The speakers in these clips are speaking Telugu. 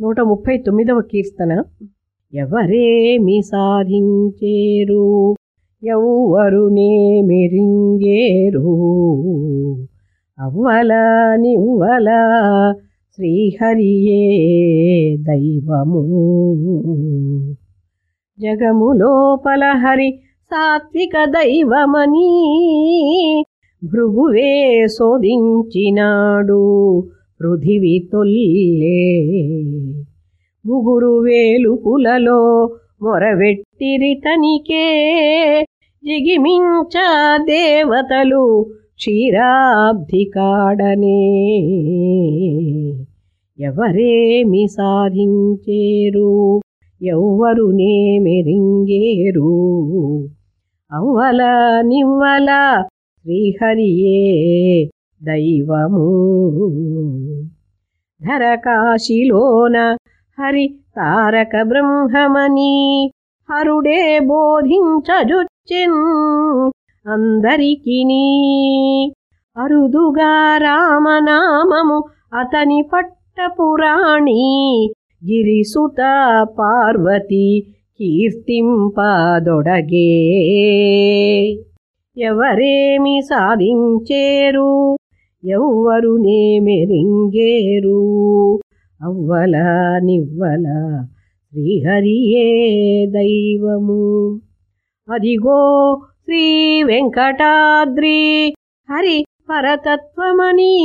నూట ముప్పై తొమ్మిదవ కీర్తన. ఎవరేమి సాధించేరు? ఎవ్వరునే మెరింగేరు? అవ్వల నివ్వల శ్రీహరియే దైవము. జగములోపల హరి సాత్విక దైవమని భృగువే శోధించినాడు. పృథివి తొల్లే. ముగురు వేలుపులలో మొరవెట్టిరి తనికే. జిగిమించ దేవతలు క్షీరాబ్ధి కాడనే. ఎవరేమి సాధించేరు? ఎవ్వరునే మెరింగేరు అవ్వల నివ్వల శ్రీహరియే. దైవము. ధరకాశిలోన హరి తారక బ్రహ్మమని హరుడే బోధించజుచ్చిన్ అందరికినీ. అరుదుగా రామనామము అతని పట్టపురాణి గిరిసుత పార్వతి కీర్తింపదొడగే. ఎవరేమి సాధించేరు? ఎవ్వరునే మెరింగేరు అవ్వల నివ్వల శ్రీహరియే దైవము. అదిగో శ్రీ వెంకటాద్రి హరి పరతత్వమని.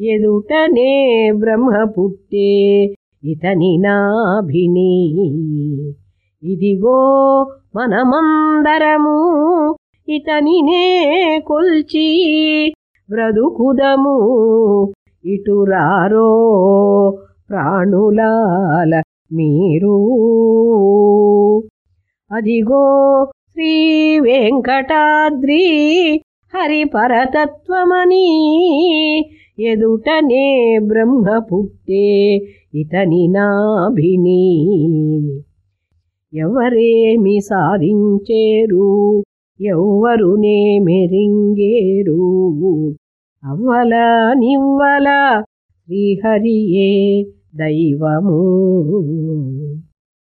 ఎదుటనే బ్రహ్మ పుట్టే ఇతని నాభిని. ఇదిగో మనమందరము ఇతనినే కొల్చి బ్రదుకుదము. ఇటురారో ప్రాణులాల మీరు. అదిగో శ్రీ వెంకటాద్రి హరిపరతత్వమని ఎదుటనే బ్రహ్మ పుట్టే ఇతని నాభిని. ఎవరేమి సాధించేరు? ఎవ్వరునే మెరింగేరు. అవ్వల నివ్వల శ్రీహరియే దైవము.